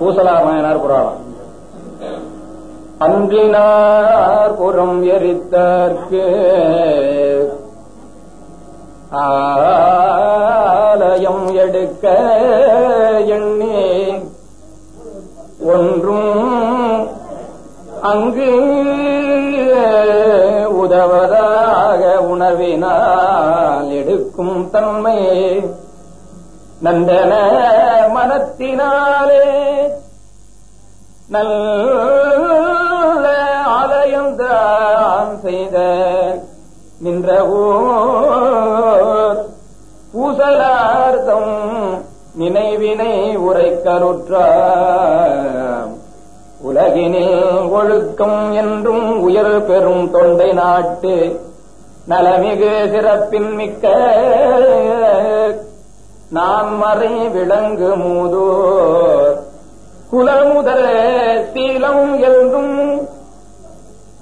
பூசலாமயனார் புராணம். அன்றினார் புறம் எரித்தார்க்கு ஆலயம் எடுக்க எண்ணி ஒன்றும் அங்கு உதவதாக உணவினால் எடுக்கும் தன்மை. நந்தன மனத்தினாலே நல்ல ஆலயம்தான் செய்த நின்ற ஊர் பூசலார்த்தம் நினைவினை உரைக்கருற்ற உலகினில் ஒழுக்கம் என்றும் உயர் பெறும் தொண்டை நாட்டு நலமிகு சிறப்பின் மிக்க நான் மறை விளங்கு மூதோர். குலமுதல சீலம் என்றும்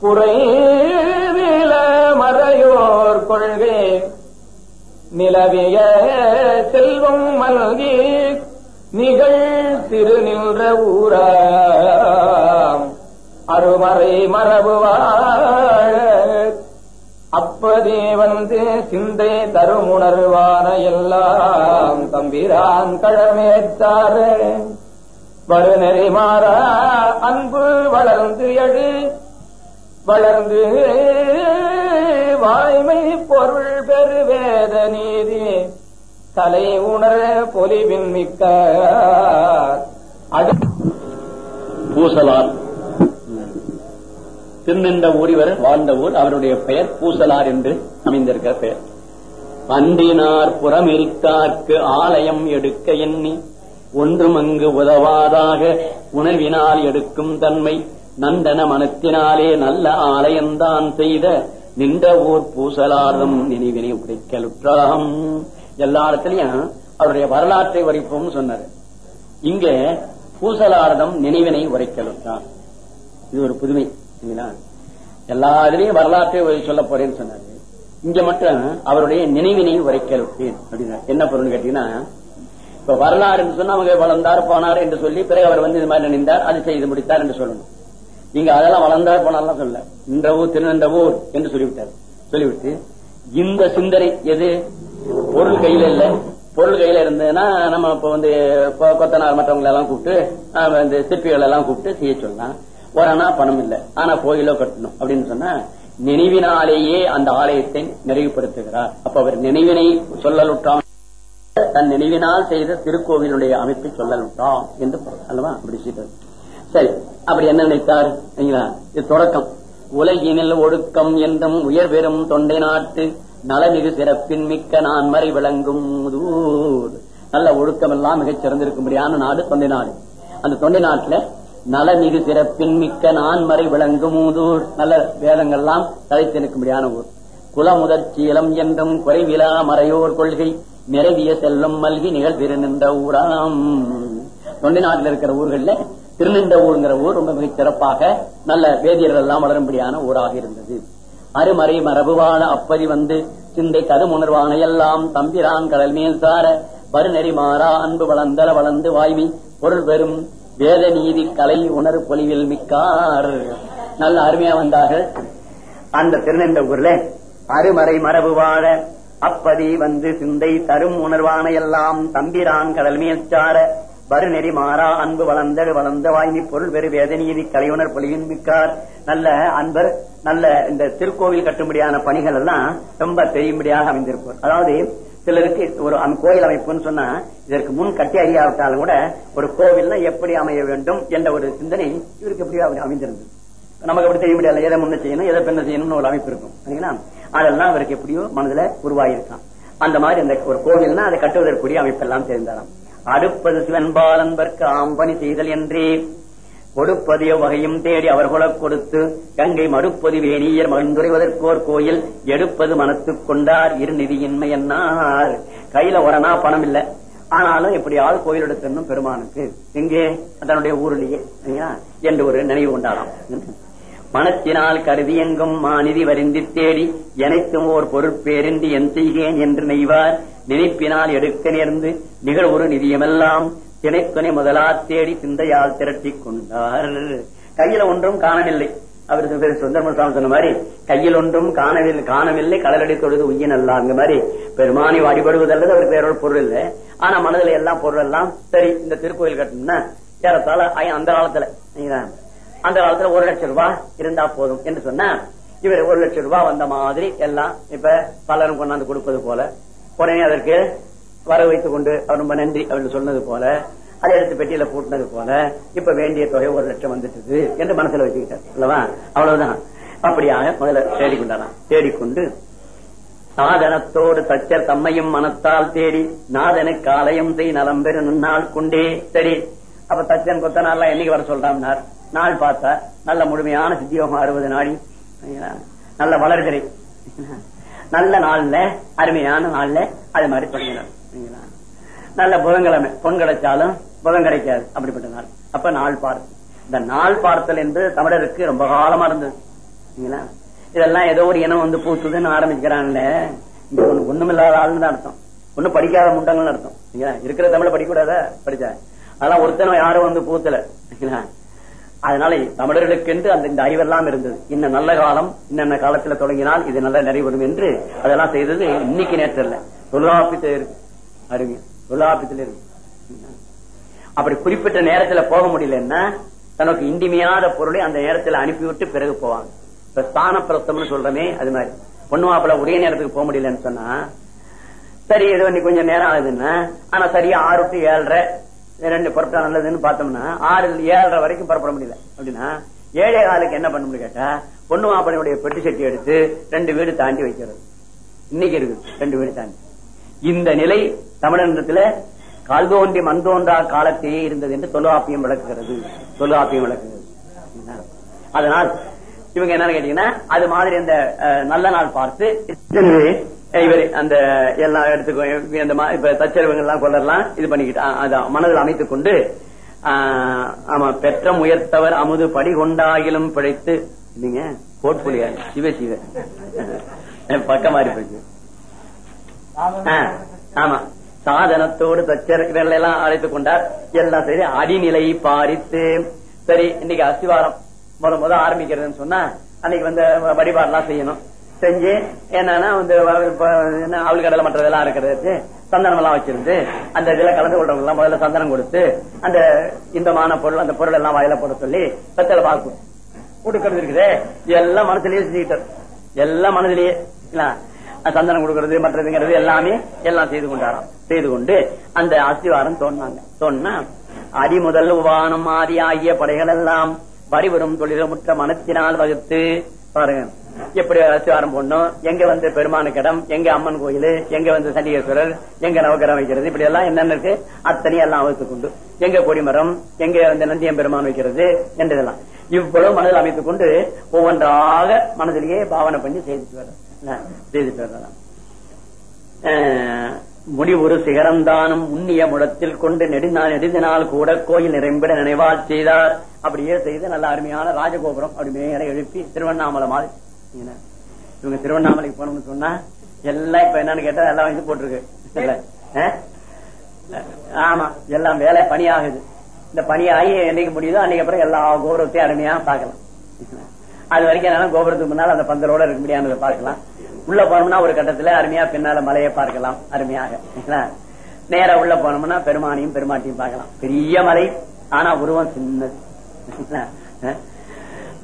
குறைவில மறையோர் கொள்கை நிலவிய செல்வம் மல்கி நிகழ் திருநின்ற ஊராம். அருமறை மரபுவாழ அப்பதே வந்து சிந்தை தருமுணர்வான எல்லாம் தம்பிரான் கழமேத்தாரே வருநெறி மாற அன்பு வளர்ந்து எடு வளர்ந்து வாய்மை பொருள் பெருவேத நீதி. தலை உணர பொலிவின் மிக்க பூசலார். திருநின்ற ஊரிவர் வாழ்ந்த ஊர் அவருடைய பெயர் பூசலார் என்று அமைந்திருக்கிற பெயர். அன்றினார் புறமிருத்தார்க்கு ஆலயம் எடுக்க எண்ணி ஒன்றும் அங்கு உதவாதாக உணவினால் எடுக்கும் தன்மை நந்தன மனத்தினாலே நல்ல ஆலயம்தான் செய்த நின்ற ஊர் பூசலார்தம் நினைவினை உடைக்கலுற்றாம் எல்லா இடத்துலயும் அவருடைய வரலாற்றை உரைப்போம் சொன்னார். இங்க பூசலார்தம் நினைவினை உரைக்கலுற்றான் இது ஒரு புதுமை சரிங்களா? எல்லா இதுலயும் வரலாற்றை சொல்ல போறேன்னு சொன்னாரு. இங்க மட்டும் அவருடைய நினைவினை உரைக்கலுட்டேன் அப்படின்னா என்ன பொருள்னு கேட்டீங்கன்னா இப்ப வரலாறு சொன்னா அவங்க வளர்ந்தார் போனார் என்று சொல்லி பிறகு அவர் வந்து இது மாதிரி நினைந்தார் அது செய்து முடித்தார் என்று சொல்லணும். நீங்க அதெல்லாம் வளர்ந்தார் போனார்லாம் சொல்ல இந்த ஊர் திருநந்த ஊர் என்று சொல்லிவிட்டார். சொல்லிவிட்டு இந்த சிந்தனை எது? பொருள் கையில இல்ல. பொருள் கையில இருந்ததுன்னா நம்ம இப்ப வந்து கொத்தனார் மற்றவங்களை எல்லாம் கூப்பிட்டு இந்த சிற்பிகள் எல்லாம் கூப்பிட்டு செய்ய சொல்லலாம் ஒரு அண்ணா பணம் இல்ல. ஆனா கோயிலோ கட்டணும் அப்படின்னு சொன்னா நினைவினாலேயே அந்த ஆலயத்தை நிறைவுபடுத்துகிறார். அப்ப அவர் நினைவினை சொல்லலுற்றான். தன் நினைவினால் செய்த திருக்கோவிலுடைய அமைப்பை சொல்லலாம் என்று அல்லவா? அப்படி செய்தார். சரி அப்படி என்ன நினைத்தார்? இது தொடக்கம். உலகினில் ஒழுக்கம் என்றும் உயர் பெறும் தொண்டை நாட்டு நலமிகு சிறப்பின் மிக்க நான் மறை விளங்கும் நல்ல ஒழுக்கம் எல்லாம் மிகச் சிறந்திருக்கும்படியான நாடு தொண்டை நாடு. அந்த தொண்டை நாட்டுல நலமிகு சிறப்பின் மிக்க நான் மறை விளங்கும் நல்ல வேதங்கள்லாம் தலைத்திருக்கும்படியான ஊர். குலமுதற் சீலம் என்றும் குறைவிலா மறையோர் கொள்கை. நிறவிய செல்லும் மல்கி நிகழ் திருநின்ற ஊராம். தொண்டை நாட்டில் இருக்கிற ஊர்கள்ல திருநின்ற ஊருங்கிற ஊர் ரொம்ப மிக சிறப்பாக நல்ல வேதியர்கள் எல்லாம் வளரும்படியான ஊராக இருந்தது. அருமறை மரபுவான அப்பதி வந்து சிந்தை கருமுணர்வான எல்லாம் தம்பிரான் கடல் மேல் சார வருநெறி மாறா அன்பு வளர்ந்தல வளர்ந்து வாய்வி பொருள் பெறும் வேத நீதி கலை உணர் பொலிவில் மிக்கார். நல்ல அருமையா வந்தார்கள். அந்த திருநெந்த ஊர்ல அருமறை மரபு வாழ அப்பதி வந்து சிந்தை தரும் உணர்வான எல்லாம் தம்பிரான் கடல் மேற்சார வருநெறி மாறா அன்பு வளர்ந்தடு வளர்ந்த வாய்மை பொருள் பெரு வேதநீதி கலையுணர் பொலிவின் மிக்கார். நல்ல அன்பர் நல்ல இந்த திருக்கோவில் கட்டும்படியான பணிகள் எல்லாம் ரொம்ப தெரியும்படியாக அமைந்திருப்பார் அதாவது சிலருக்கு ஒரு கோயில் அமைப்புன்னு சொன்னா இதற்கு முன் கட்டி அறியாவிட்டாலும் கூட ஒரு கோவில்னா எப்படி அமைய வேண்டும் என்ற ஒரு சிந்தனை இவருக்கு எப்படி அமைந்திருந்தது. நமக்கு அப்படி தெரிய முடியாது எதை முன்ன செய்யணும் எதை பின்ன செய்யணும்னு ஒரு அமைப்பு இருக்கும். சரிங்களா? அதெல்லாம் அவருக்கு எப்படியோ மனதுல உருவாயிருக்கான். அந்த மாதிரி அந்த ஒரு கோவில்னா அதை கட்டுவதற்குரிய அமைப்பெல்லாம் தெரிந்தாராம். அடுப்பது சிவன்பாலன்பர்க்கு ஆம்பணி செய்தல் என்றே. கொடுப்பது வகையும் தேடி அவர்கள கொடுத்து கங்கை மறுப்பது வேணியர் மகிழ்ந்துரைவதற்கோர் கோயில் எடுப்பது மனத்துக் கொண்டார் இரு நிதியின்மை என்னார். கையில ஒரணா பணம் இல்ல. ஆனாலும் எப்படியாவது கோயில் எடுத்தணும் பெருமானுக்கு. எங்கே? தன்னுடைய ஊரிலேயே என்று ஒரு நினைவு கொண்டாராம் மனத்தினால் கருதி எங்கும் மாநிதி வருந்தி தேடி எனக்கும் ஓர் பொருட்பேரின்றி என் செய்கேன் என்று நெய்வார். நினைப்பினால் எடுக்க நேர்ந்து நிகழ் ஒரு நிதியமெல்லாம் திணைத்துணை முதலா தேடி சிந்தையால் திரட்டி கொண்டார். கையில ஒன்றும் காணவில்லை. அவர் சுந்தரமன் சுவாமி சொன்ன மாதிரி கையில் ஒன்றும் காணவில்லை காணவில்லை கடலடி தொழுது உய்யன் அல்ல அந்த மாதிரி. பெருமானி வழிபடுவதல்லது அவருக்கு வேற ஒரு பொருள் இல்லை. ஆனா மனதுல எல்லாம் பொருள் எல்லாம் சரி இந்த திருக்கோயில் கட்டணும்னா ஏறத்தாழ அந்த காலத்துல அந்த காலத்துல ஒரு லட்சம் ரூபாய் இருந்தா போதும் என்று சொன்னா இவர் ஒரு லட்சம் ரூபாய் வந்த மாதிரி எல்லாம் இப்ப பலரும் கொண்டாந்து கொடுப்பது போல உடனே அதற்கு வர வைத்துக் கொண்டு அவர் ரொம்ப நன்றி அப்படின்னு சொன்னது போல அதை எடுத்து பெட்டியில கூட்டினது போல இப்ப வேண்டிய தொகை ஒரு லட்சம் வந்துட்டு என்று மனசுல வச்சுக்கிட்டார். அல்லவா? அவ்வளவுதான். அப்படியாக முதல்ல தேடிக்கொண்டாராம். தேடிக்கொண்டு சாதனத்தோடு தச்சர் தம்மையும் மனத்தால் தேடி நாதனு காலையும் செய் நலம் பெரு நாள் கொண்டே சரி. அப்ப தச்சன் கொத்தனார்லாம் என்னைக்கு வர சொல்றான்னார் நாள் பார்த்தா நல்ல முழுமையான சித்தியோகம் அறுபது நாடி நல்ல வளர்கிறேன் நல்ல நாள்ல அருமையான நாள்ல அது மாதிரி தொடங்கினார் நல்ல புதன்கிழமை பொன் கிடைச்சாலும் புதன் கிடைக்காது அப்படிப்பட்ட நாள். அப்ப நாள் பார்த்து. இந்த நாள் பார்த்தல் என்று தமிழருக்கு ரொம்ப காலமா இருந்தது. இதெல்லாம் ஏதோ ஒரு இனம் வந்து பூத்துதுன்னு ஆரம்பிக்கிறாங்கல்ல இங்க ஒண்ணு ஒண்ணுமில்லாத ஆளுன்னு தான் அர்த்தம். ஒண்ணு படிக்காத முண்டங்கள்னு அர்த்தம். இருக்கிற தமிழ படிக்கூடாத படிச்சா. அதெல்லாம் ஒருத்தனும் யாரும் வந்து பூத்தல. அதனால தமிழர்களுக்கென்று அந்த இந்த அறிவெல்லாம் இருந்தது. இன்ன நல்ல காலம் இன்னென்ன காலத்துல தொடங்கினால் இது நல்ல நிறைவரும் என்று அதெல்லாம் செய்தது இன்னைக்கு நேற்று இல்ல தொல்காப்பியத்தில் இருக்கு. அருமை. தொல்காப்பியத்தில் இருக்கு. அப்படி குறிப்பிட்ட நேரத்துல போக முடியலன்னா தனக்கு இண்டிமையாத பொருளை அந்த நேரத்துல அனுப்பிவிட்டு பிறகு போவாங்க. இப்ப ஸ்தான பிரஸ்தம்னு சொல்றமே அது மாதிரி. பொண்ணு மாப்பிள்ள ஒரே நேரத்துக்கு போக முடியலன்னு சொன்னா சரி ஏதோ கொஞ்சம் நேரம் ஆகுதுன்னா ஆனா சரியா ஆறு டு ஏழரை ரெண்டு புறப்பட்டா நல்லதுன்னு பார்த்தோம்னா ஆறு ஏழரை வரைக்கும் புறப்பட முடியல. அப்படின்னா ஏழை காலுக்கு என்ன பண்ண முடியும் கேட்டா பொண்ணு மாப்பிளையுடைய பெட்டு சட்டி எடுத்து ரெண்டு வீடு தாண்டி வைக்கிறது. இன்னைக்கு இருக்கு ரெண்டு வீடு தாண்டி. இந்த நிலை தமிழகத்துல கால் தோன்றி மண் தோன்றா காலத்தையே இருந்தது என்று தொல்காப்பியம் விளக்குகிறது. தொல்காப்பியம் விளக்குகிறது. அதனால் இவங்க என்னன்னு கேட்டீங்கன்னா அது மாதிரி இந்த நல்ல நாள் பார்த்து இவர் அந்த எல்லா இடத்துக்கும் அந்த இப்ப தச்சரவங்க எல்லாம் கொள்ளலாம் இது பண்ணிக்கிட்டு அதான் மனதில் அமைத்துக் கொண்டு ஆஹ், ஆமா பெற்ற முயர்த்தவர் அமுது படி கொண்டாகிலும் பிழைத்து நீங்க போட்போலியா? சிவ சிவ. பக்கமா இருப்பீங்க ஆமா. சாதனத்தோடு தச்சர் எல்லாம் அழைத்துக் கொண்டார். எல்லாம் சரி அடிநிலை பாரித்து. சரி இன்னைக்கு அஸ்திவாரம் முத முத ஆரம்பிக்கிறதுன்னு சொன்னா அன்னைக்கு வந்து வழிபாடுலாம் செய்யணும். செஞ்சு என்னன்னா வந்து என்ன அவள் கடலை மற்றதெல்லாம் இருக்கிறது சந்தனம் எல்லாம் வச்சிருந்து அந்த இதுல கலந்து கொள்றவங்க எல்லாம் முதல்ல சந்தனம் கொடுத்து அந்த இந்தமான பொருள் அந்த பொருள் எல்லாம் வாயில போட சொல்லி பெத்தல பார்க்கும். கொடுக்கறது இருக்குது. எல்லாம் மனசுலயே செஞ்சுக்கிட்டார் எல்லாம் மனதிலேயே சந்தனம் கொடுக்கறது மற்றதுங்கிறது எல்லாமே எல்லாம் செய்து கொண்டாராம். செய்து கொண்டு அந்த அஸ்திவாரம் தோன்னாங்க தோன்னா அடி முதல் உபானம் ஆதி ஆகிய படைகள் எல்லாம் வரிவரும் தொழிலமுற்ற மனத்தினால் வகுத்து பாருங்க. எப்படி அஸ்திவாரம் போடணும் எங்க வந்து பெருமானுக்கு இடம் எங்க அம்மன் கோயில் எங்க வந்து சண்டிகேஸ்வரர் எங்க நவகரம் வைக்கிறது இப்படி எல்லாம் என்னென்ன இருக்கு? அத்தனையும் எல்லாம் வகுத்துக் கொண்டு எங்க கொடிமரம் எங்க வந்து நந்தியம் பெருமான் வைக்கிறது என்றதெல்லாம். இவ்வளவு மனதில் அமைத்துக் கொண்டு ஒவ்வொன்றாக மனதிலேயே பாவனை பண்ணி செய்துட்டு வர செய்துட்டு வரலாம் முடிவுறு சிகரந்தானும் உண்ணிய முடத்தில் கொண்டு நெடுநாள் நெடுந்தினால் கூட கோயில் நிறைவிட நினைவால் செய்தார். அப்படியே செய்து நல்ல அருமையான ராஜகோபுரம் அப்படி மேலே எழுப்பி திருவண்ணாமலை மாதிரி இவங்க திருவண்ணாமலைக்கு போனோம்னு சொன்னா எல்லாம் இப்ப என்னன்னு கேட்டா எல்லாம் இது போட்டிருக்கு. ஆமா எல்லாம் வேலை ஆகுது இந்த பணியாகி என்னைக்கு முடியுதோ அன்னைக்கு அப்புறம் எல்லா கோபுரத்தையும் அருமையா பாக்கலாம் அது வரைக்கும் என்னால கோபுரத்துக்கு முன்னால அந்த பந்தலோட இருக்க முடியாத பார்க்கலாம். உள்ள போனோம்னா ஒரு கட்டத்துல அருமையா பின்னால மலையை பார்க்கலாம் அருமையாக. சரிங்களா? நேரா உள்ள போனோம்னா பெருமானையும் பெருமாட்டியும் பார்க்கலாம். பெரிய மலை ஆனா உருவம் சின்னது. அஹ்?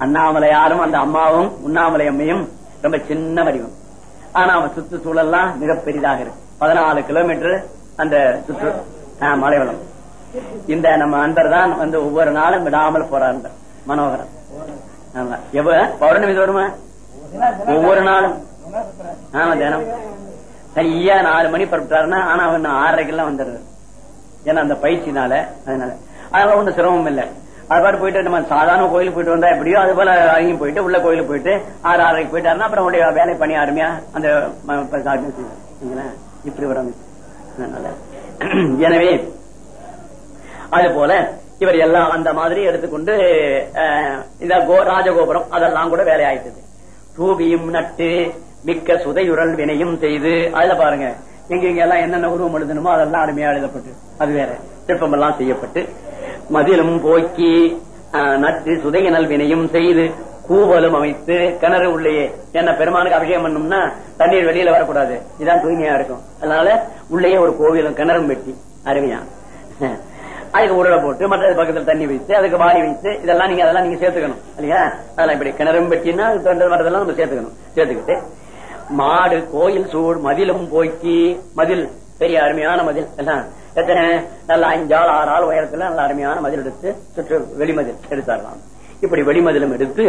அண்ணாமலையாரும் அந்த அம்மாவும் உண்ணாமலை அம்மையும் ரொம்ப சின்ன வடிவம். ஆனா அவன் சுற்றுச்சூழல்லாம் மிக பெரிதாக இருக்கு. பதினாலு கிலோமீட்டர் அந்த சுற்று ஆஹ், மலைவளம். இந்த நம்ம அன்பர் தான் வந்து ஒவ்வொரு நாளும் விடாமல் போறார் மனோகரன். ஆமா. எவ? பௌர்ணமி தோறுமா? ஒவ்வொரு நாளும். ஆமா தினம். சரியா நாலு மணி புறப்பட்டாருன்னா ஆனா அவன் ஆறரைக்கெல்லாம் வந்துடுறது ஏன்னா அந்த பயிற்சினால அதனால. அதனால ஒண்ணும் சிரமம் இல்லை. அது பாட்டு போயிட்டு நம்ம சாதாரண கோயிலுக்கு போயிட்டு வந்தா எப்படியோ அது போல அங்கேயும் போயிட்டு உள்ள கோயிலுக்கு போயிட்டு ஆறு ஆறரைக்கு போயிட்டாருன்னா அப்புறம் உடைய வேலை பண்ணி அருமையா அந்த இப்படி வரும். அதனால. எனவே அது போல இவர் எல்லாம் அந்த மாதிரி எடுத்துக்கொண்டு இந்த கோ- ராஜகோபுரம் அதெல்லாம் கூட வேலையாயிட்டது தூபியும் நட்டு மிக்க சுதையுரல் வினையும் செய்து அதுல பாருங்க எங்க இங்க எல்லாம் என்னென்ன உருவம் எழுதணுமோ அதெல்லாம் அருமையா எழுதப்பட்டு அது வேற. சிற்பம் எல்லாம் செய்யப்பட்டு மதிலும் போக்கி ஆஹ், நட்டு சுதைய நல்வினையும் செய்து கூவலும் அமைத்து கிணறு உள்ளேயே என்ன பெருமானுக்கு அபிஷேகம் பண்ணும்னா தண்ணீர் வெளியில வரக்கூடாது. இதுதான் தூய்மையா இருக்கும். அதனால உள்ளேயே ஒரு கோவிலும் கிணறும் வெட்டி அருமையா. அதுக்கு உருளை போட்டு மற்ற பக்கத்துல தண்ணி வைத்து அதுக்கு வாரி வைத்து இதெல்லாம் நீங்க அதெல்லாம் நீங்க சேர்த்துக்கணும். இல்லையா? அதெல்லாம் இப்படி கிணறும் வெட்டினா அது மற்றதெல்லாம் நம்ம சேர்த்துக்கணும். சேர்த்துக்கிட்டு மாடு கோயில் சூழ் மதிலும் போக்கி மதில் பெரிய அருமையான மதில் எல்லாம் நல்ல அஞ்சாள் ஆறு ஆள் உயரத்துல நல்ல அருமையான மதில் எடுத்து சுற்று வெளிமதில் எடுத்தாரலாம் இப்படி வெளிமதிலும் எடுத்து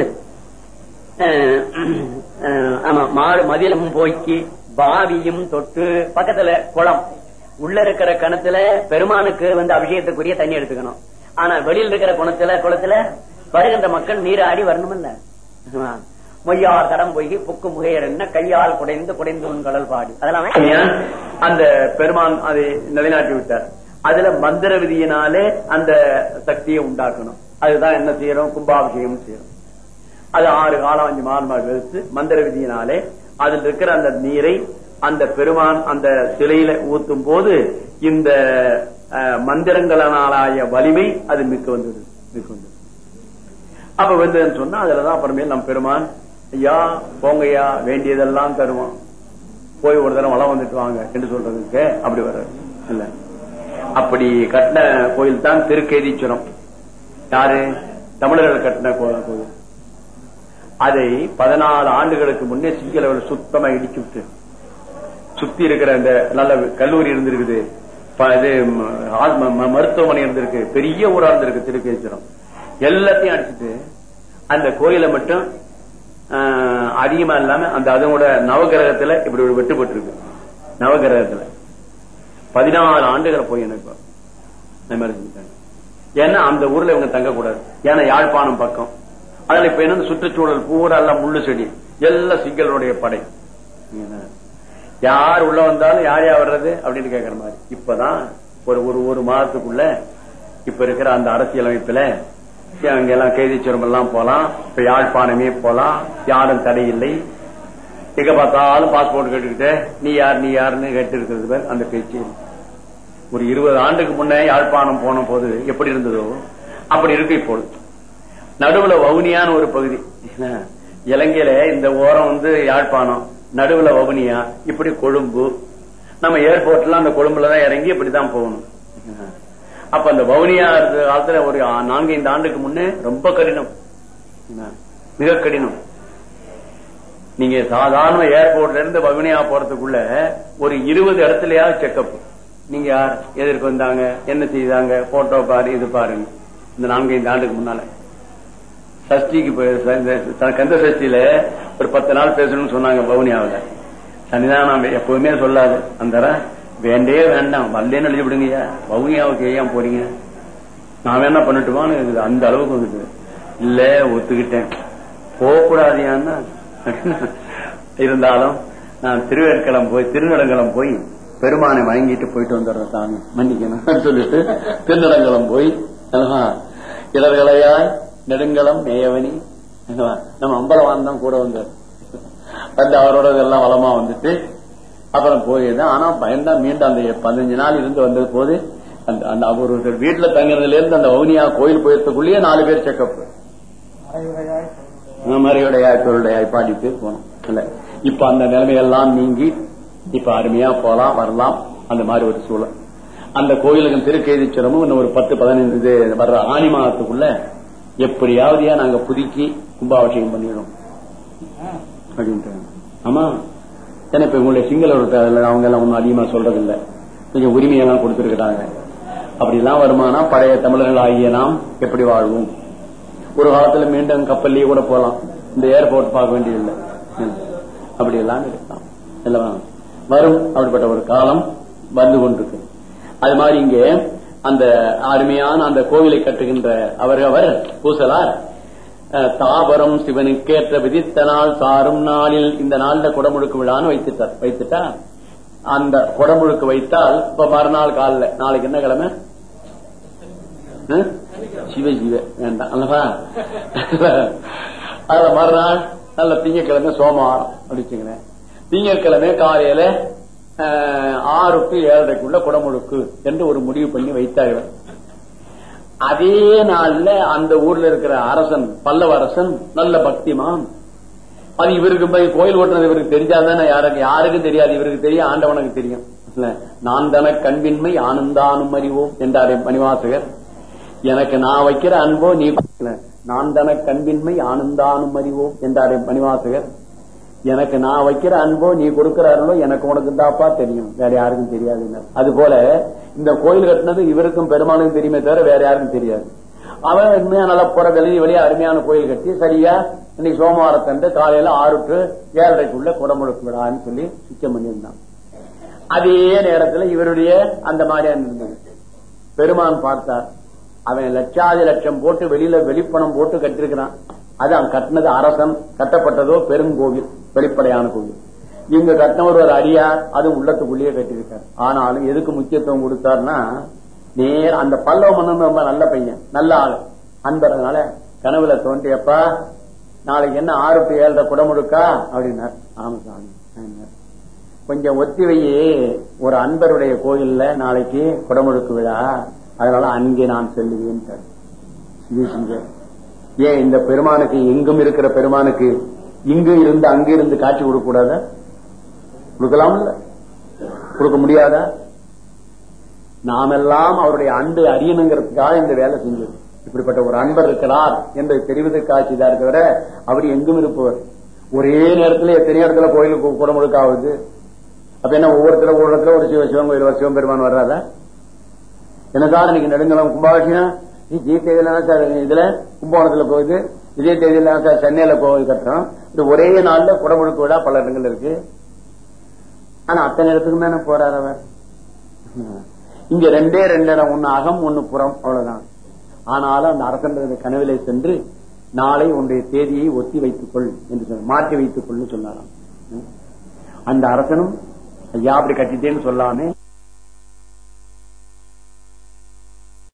ஆமா மாடு மதிலும் போய்க்கு பாவியும் தொட்டு பக்கத்துல குளம். உள்ள இருக்கிற கணத்துல பெருமானுக்கு வந்து அபிஷேகத்துக்குரிய தண்ணி எடுத்துக்கணும். ஆனா வெளியில் இருக்கிற குணத்துல குளத்துல வருகின்ற மக்கள் நீராடி வரணும் இல்ல மொய்யார் கடம் போய் புக்கு முகையர் என்ன கையால் குடைந்து குடைந்து உன் கடல் பாடி. அதெல்லாம் அந்த பெருமான் அதை நிலைநாட்டி விட்டார். அதுல மந்திர விதியினாலே அந்த சக்தியை உண்டாக்கணும். அதுதான் என்ன செய்யறோம்? கும்பாபிஷேகம் செய்யறோம். அது ஆறு காலம் அஞ்சு மாதம் எடுத்து மந்திர விதியினாலே அதில் இருக்கிற அந்த நீரை அந்த பெருமான் அந்த சிலையில ஊத்தும் போது இந்த மந்திரங்களாலாய வலிமை அது மிக்க வந்தது மிக்க வந்தது. அப்ப வந்ததுன்னு சொன்னா அதுலதான் அப்புறமே நம் பெருமான் ஐயா போங்கய்யா வேண்டியதெல்லாம் தருவோம். போய் ஒரு தரம் வளம் வந்துட்டு வாங்க என்று சொல்றதுக்கு அப்படி வர்றாரு. இல்ல. அப்படி கட்டின கோயில் தான் திருக்கேதீச்சுரம் யாரு? தமிழர்கள் கட்டின கோ- கோயில். அதை பதினாலு ஆண்டுகளுக்கு முன்னே சிங்களவர்கள் சுத்தமா இடிச்சு விட்டு சுத்தி இருக்கிற அந்த நல்ல கல்லூரி இருந்திருக்குது. இது மருத்துவமனை இருந்திருக்கு. பெரிய ஊரா இருந்திருக்கு திருக்கேச்சுரம் எல்லாத்தையும் அடிச்சுட்டு அந்த கோயிலை மட்டும் அதிகமா இல்லாம அந்த அதோட நவகிரகத்துல இப்படி ஒரு வெட்டுப்பட்டு இருக்கு நவகிரகத்துல. பதினாறு ஆண்டுகள் போய் எனக்கு அந்த மாதிரி ஏன்னா அந்த ஊர்ல இவங்க தங்கக்கூடாது. ஏன்னா யாழ்ப்பாணம் பக்கம். அதனால இப்ப என்ன சுற்றுச்சூழல் பூரா எல்லாம் முள்ளு செடி. எல்லாம் சிங்களுடைய படை. யார் உள்ள வந்தாலும் யார் யார் வர்றது? அப்படின்னு கேக்குற மாதிரி. இப்பதான் ஒரு ஒரு ஒரு மாதத்துக்குள்ள இப்ப இருக்கிற அந்த அரசியலமைப்புல அங்க எல்லாம் கைதிச்சுரம் எல்லாம் போலாம். இப்ப யாழ்ப்பாணமே போலாம். யாரும் தடை இல்லை எங்க பார்த்தாலும் பாஸ்போர்ட் கேட்டுக்கிட்டு நீ யார் நீ யாருன்னு கேட்டு இருக்கிறது பேர் அந்த பேச்சு. ஒரு இருபது ஆண்டுக்கு முன்னே யாழ்ப்பாணம் போன போது எப்படி இருந்ததோ அப்படி இருக்கு இப்போது. நடுவுல வவுனியான ஒரு பகுதி. இலங்கையில இந்த ஓரம் வந்து யாழ்ப்பாணம். நடுவுல வவுனியா இப்படி கொழும்பு. நம்ம ஏர்போர்ட்ல அந்த கொழும்புலதான் இறங்கி இப்படிதான் போகணும். அப்ப அந்த வவுனியா இருந்த காலத்துல ஒரு நான்கு ஐந்து ஆண்டுக்கு முன்னே ரொம்ப கடினம். மிக கடினம். நீங்க சாதாரண ஏர்போர்ட்ல இருந்து வவுனியா போறதுக்குள்ள ஒரு இருபது இடத்துலயாவது செக்அப் நீங்க யார்? எதற்கு வந்தாங்க? என்ன செய்தாங்க? போட்டோ பாரு இது பாருங்க இந்த நான்கு ஐந்து ஆண்டுக்கு முன்னால. சஷ்டிக்கு இந்த கந்த சஷ்டியில ஒரு பத்து நாள் பேசணும்னு சொன்னாங்க பவுனியாவில் நாம எப்பவுமே சொல்லாது. அந்த வேண்டே வேண்டாம் வரலேன்னு எழுதி விடுங்கய்யா. பவுனியாவுக்கு ஏன் போறீங்க? நான் வேணா பண்ணட்டுமான்னு அந்த அளவுக்கு வந்துட்டு இல்ல ஒத்துக்கிட்டேன். போகக்கூடாதியான்னா இருந்தாலும் நான் திருவேற்களம் போய் திருநடங்களம் போய் பெருமானை வணங்கிட்டு போயிட்டு வந்துடுறேன் சாமி. மன்னிக்கணும். சொல்லிட்டு திருநடங்களம் போய் இளர்களையாய் நெடுங்கலம் மேயவனி நம்ம அம்பலவான் தான் கூட வந்தார். வந்து அவரோட இதெல்லாம் வளமா வந்துட்டு அப்புறம் போயிருந்தேன் ஆனா பயந்தான் மீண்டும் அந்த பதினஞ்சு நாள் இருந்து வந்தது போது அந்த ஒருத்தர் வீட்டுல தங்குறதுல இருந்து அந்த வவுனியா கோயில் போயிருக்கக்குள்ளேயே நாலு பேர் செக்கப் மறையுடையாய் பொருளுடையாய் பாடிட்டு போனோம். இல்ல இப்ப அந்த நிலைமையெல்லாம் நீங்கி இப்ப அருமையா போலாம் வரலாம் அந்த மாதிரி ஒரு சூழல். அந்த கோயிலுக்கு திருக்கேதீஸ்வரமும் இன்னும் ஒரு பத்து பதினைந்து இது வர்ற ஆணி மாதத்துக்குள்ள எப்படியாவதையா நாங்க புதுக்கி கும்பாபிஷேகம் பண்ணிடுறோம்? அப்படின்ட்டு ஆமா. ஏன்னா இப்ப உங்களுடைய சிங்கள அவங்க எல்லாம் ஒன்றும் அதிகமா சொல்றது இல்ல கொஞ்சம் உரிமையெல்லாம் கொடுத்திருக்கிறாங்க. அப்படி எல்லாம் வருமானா பழைய தமிழர்கள் ஆகிய நாம் எப்படி வாழ்வோம்? ஒரு காலத்துல மீண்டும் கப்பல்லையே கூட போகலாம் இந்த ஏர்போர்ட் பார்க்க வேண்டியதில்லை. அப்படி எல்லாம் இருக்கலாம். வரும். அப்படிப்பட்ட ஒரு காலம் வந்து கொண்டிருக்கு. அது மாதிரி இங்கே அந்த அருமையான அந்த கோவிலை கட்டுகின்ற அவர் அவர் பூசலார் தாவரம் தாபரம் சிவனுக்கேற்ற விதித்த நாள் சாரும் நாளில் இந்த நாள்ல குடமுழுக்கு விழான்னு வைத்துட்டார். வைத்துட்டா? அந்த குடமுழுக்கு வைத்தால் இப்ப மறுநாள் காலில் நாளைக்கு என்ன கிழமை? அஹ்? சிவ சிவ. வேண்டாம். அல்லவா? அதுல மறுநாள் நல்ல திங்கக்கிழமை சோமவாரம். அப்படிச்சுங்களேன் திங்கட்கிழமை காலையில ஆறுக்கு ஏழரைக்குள்ள குடமுழுக்கு என்று ஒரு முடிவு பண்ணி வைத்தார்கள். அதே நாள்ல அந்த ஊர்ல இருக்கிற அரசன் பல்லவ அரசன் நல்ல பக்திமான். அது இவருக்கு போய் கோயில் ஓட்டுறது இவருக்கு தெரிஞ்சாதானே யாருக்கு யாருக்கும் தெரியாது இவருக்கு தெரியும் ஆண்டவனுக்கு தெரியும். நான் தன கண்பின்மை ஆனந்தானும் அறிவோம் என்றாரே மணிவாசகர். எனக்கு நான் வைக்கிற அன்போ நீ நான் தன கண்பின்மை ஆனந்தானும் அறிவோம் என்றாரே மணிவாசகர். எனக்கு நான் வைக்கிற அன்போ நீ கொடுக்கிற அருளோ எனக்கு உனக்கு தாப்பா தெரியும். வேற யாருக்கும் தெரியாது. அது போல இந்த கோயில் கட்டினது இவருக்கும் பெருமானுக்கும் தெரியுமே தவிர வேற யாருக்கும் தெரியாது. அவன் உண்மையா நல்லா புற வெளியே வெளியே அருமையான கோயில் கட்டி சரியா? இன்னைக்கு சோமவாரத்தன்று காலையில ஆறு டு ஏழரைக்குள்ள குடமுழுக்கு விடான்னு சொல்லி சுத்தம் பண்ணியிருந்தான். அதே நேரத்துல இவருடைய அந்த மாதிரியான இருந்தது பெருமான் பார்த்தார். அவன் லட்சாதி லட்சம் போட்டு வெளியில வெளிப்பணம் போட்டு கட்டிருக்கிறான் அது அவன் கட்டினது அரசன் கட்டப்பட்டதோ பெருங்கோவில் வெளிப்படையான கோவில். இங்க கட்டின ஒரு அடியார் அது உள்ளத்துக்குள்ளேயே கட்டியிருக்கார். ஆனாலும் எதுக்கு முக்கியத்துவம் கொடுத்தாருன்னா நேர் அந்த பல்லவ மன்னன் ரொம்ப நல்ல பையன் நல்ல ஆளு. அன்பறதுனால கனவுல தோன்றியப்பா நாளைக்கு என்ன ஆறு டு ஏழரை குடமுழுக்கா? அப்படின்னார். ஆமா சாமி கொஞ்சம் ஒத்திவையே ஒரு அன்பருடைய கோயில்ல நாளைக்கு குடமுழுக்கு விழா. அதனால அங்கே நான் செல்லுவேன் ஏன் இந்த பெருமானுக்கு எங்கும் இருக்கிற பெருமானுக்கு இங்கு இருந்து அங்கிருந்து காட்சி கொடுக்க கூடாத கொடுக்கலாம் இல்ல? கொடுக்க முடியாதா? நாமெல்லாம் அவருடைய அன்பு அறியணுங்கிறதுக்காக இந்த வேலை செஞ்சது இப்படிப்பட்ட ஒரு அன்பர் இருக்கிறார் என்பதை தெரிவதற்காக இதா தவிர அவர் எங்கும் இருப்பவர். ஒரே நேரத்தில் எத்தனை இடத்துல கோயிலுக்கு குடமுழுக்க ஆகுது அப்ப என்ன ஒவ்வொருத்தர ஒரு இடத்துல ஒரு சிவ சிவன் கோயில் ஒரு சிவபெருமான் வர்றாரா? என்ன சார் இன்னைக்கு நெடுங்கலாம் கும்பாபிஷேகம்? இதே தேதியில சார் இதுல கும்பகோணத்துல போகுது. இதே தேதியில சார் சென்னையில கோவில் கட்டுறோம். இது ஒரே நாள்ல குடமுழுக்கு விழா பல இடங்கள் இருக்கு. ஆனா அத்தனை இடத்துக்கு தானே போறாரு அவர்? இங்க ரெண்டே ரெண்டு இடம் ஒன்னு அகம் ஒன்னு புறம் அவ்வளவுதான். ஆனாலும் அந்த அரசன் கனவிலே சென்று நாளை உன்னுடைய தேதியை ஒத்தி வைத்துக் கொள் என்று சொன்ன மாற்றி வைத்துக் கொள்ளு சொன்னாராம். அந்த அரசனும் ஐயா அப்படி கட்டிட்டேன்னு சொல்லாமே